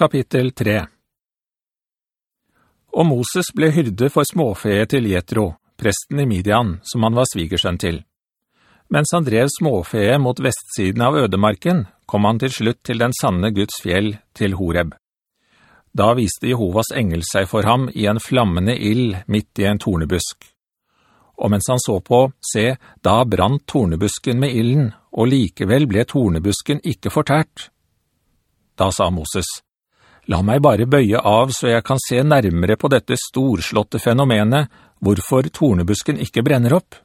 Kapittel 3 Og Moses ble hyrde for småfeet til Jethro, presten i Midian, som han var svigersønn til. Mens han drev småfeet mot vestsiden av ødemarken, kom han til slutt til den sanne Guds fjell, til Horeb. Da viste Jehovas engel seg for ham i en flammende ild midt i en tornebusk. Og mens han så på, se, da brant tornebusken med ilden, og likevel ble tornebusken ikke fortært. Da sa Moses, La meg bare bøye av så jeg kan se nærmere på dette storslåtte fenomenet, hvorfor tornebusken ikke brenner opp.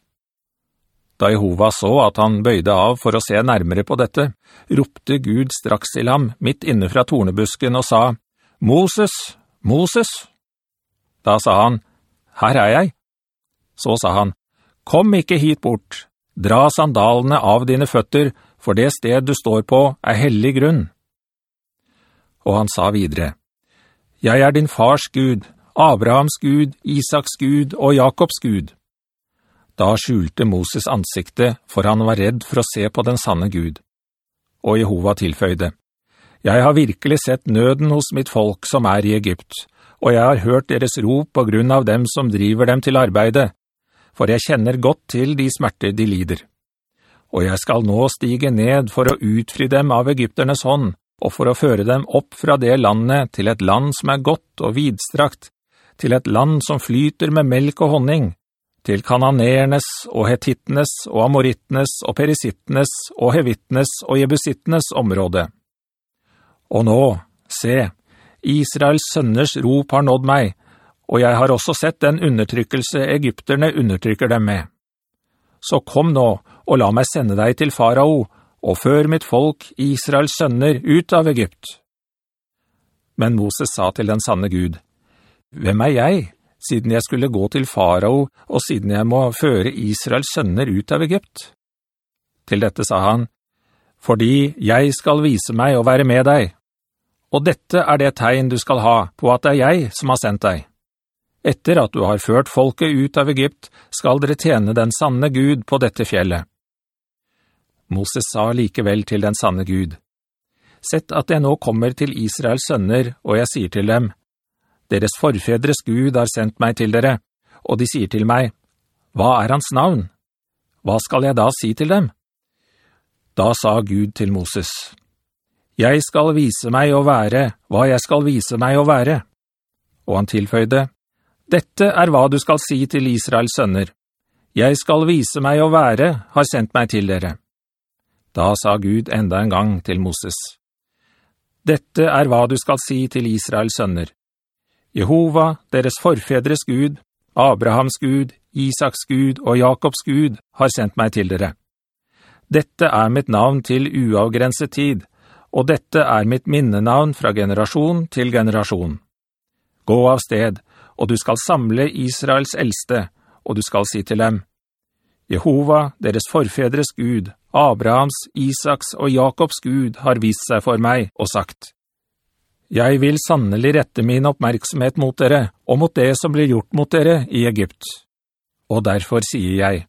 Da Jehova så at han bøyde av for å se nærmere på dette, ropte Gud straks til ham midt inne fra tornebusken og sa, «Moses, Moses!» Da sa han, «Her er jeg.» Så sa han, «Kom ikke hit bort, dra sandalene av dine føtter, for det sted du står på er hellig grunn.» Og han sa videre, «Jeg er din fars Gud, Abrahams Gud, Isaks Gud og Jakobs Gud.» Da skjulte Moses ansiktet, for han var redd for å se på den sanne Gud. Og Jehova tilføyde, «Jeg har virkelig sett nøden hos mitt folk som er i Egypt, og jeg har hørt deres rop på grunn av dem som driver dem til arbeidet, for jeg kjenner godt til de smerter de lider. Og jeg skal nå stige ned for å utfri dem av egypternes hånd, og for å føre dem opp fra det landet til et land som er godt og vidstrakt, til et land som flyter med melk og honning, til kananernes og hetittenes og amorittenes og perisittenes og hevittenes og jebusittenes område. Og nå, se, Israels sønners rop har nådd meg, og jeg har også sett den undertrykkelse egypterne undertrykker dem med. Så kom nå, og la meg sende deg til farao, og før mitt folk, Israels sønner, ut av Egypt. Men Moses sa til den sanne Gud, «Hvem er jeg, siden jeg skulle gå til farao, og siden jeg må føre Israels sønner ut av Egypt?» Til dette sa han, «Fordi jeg skal vise meg å være med deg, og dette er det tegn du skal ha på at det er jeg som har sendt deg. Etter at du har ført folket ut av Egypt, skal dere tjene den sanne Gud på dette fjellet.» Moses sa likevel til den sanne Gud, «Sett at jeg nå kommer til Israels sønner, og jeg sier til dem, «Deres forfedres Gud har sendt meg til dere», og de sier til meg, «Hva er hans navn? Hva skal jeg da si til dem?» Da sa Gud til Moses, «Jeg skal vise meg å være hva jeg skal vise meg å være.» Og han tilføyde, «Dette er hva du skal si til Israels sønner. Jeg skal vise meg å være, har sendt meg til dere.» Da sa Gud enda en gang til Moses, «Dette er hva du skal si til Israels sønner. Jehova, deres forfedres Gud, Abrahams Gud, Isaks Gud og Jakobs Gud har sendt meg til dere. Dette er mitt navn til uavgrenset tid, og dette er mitt minnenavn fra generasjon til generasjon. Gå av sted, og du skal samle Israels eldste, og du skal si til dem, Jehova, deres forfedres Gud, Abrahams, Isaks og Jakobs Gud har vist seg for meg og sagt, «Jeg vil sannelig rette min oppmerksomhet mot dere, og mot det som blir gjort mot dere i Egypt. Og derfor sier jeg,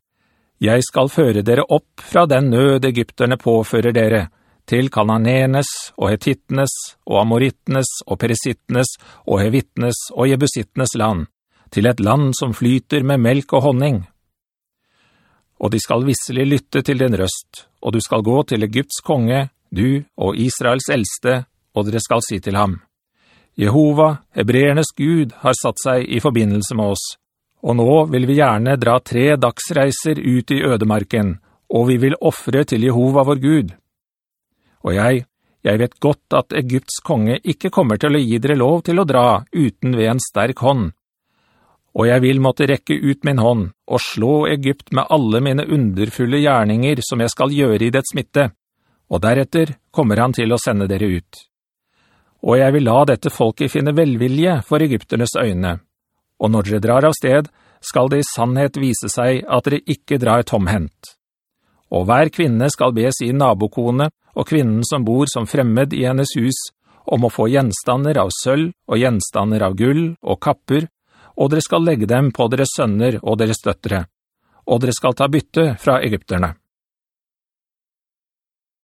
«Jeg skal føre dere opp fra den nød egypterne påfører dere, til kananenes og hetittenes og amorittenes og peresittenes og hevittenes og jebusittenes land, til et land som flyter med melk og honning.» Og de skal visselig lytte til din røst, og du skal gå til Egypts konge, du og Israels eldste, og dere skal si til ham, Jehova, hebreernes Gud, har satt seg i forbindelse med oss, og nå vil vi gjerne dra tre dagsreiser ut i ødemarken, og vi vil offre til Jehova vår Gud. Og jeg, jeg vet godt at Egypts konge ikke kommer til å gi dere lov til å dra uten ved en sterk hånd, og jeg vil måtte rekke ut min hånd og slå Egypt med alle mine underfulle gjerninger som jeg skal gjøre i det smitte, og deretter kommer han til å sende dere ut. Og jeg vil la dette folket finne velvilje for egypternes øyne, og når dere drar av sted, skal det i sannhet vise seg at dere ikke drar tomhent. Og hver kvinne skal be sin nabokone og kvinnen som bor som fremmed i hennes hus, om å få gjenstander av sølv og gjenstander av gull og kapper, og dere skal legge dem på deres sønner og deres døttere, og dere skal ta bytte fra egypterne.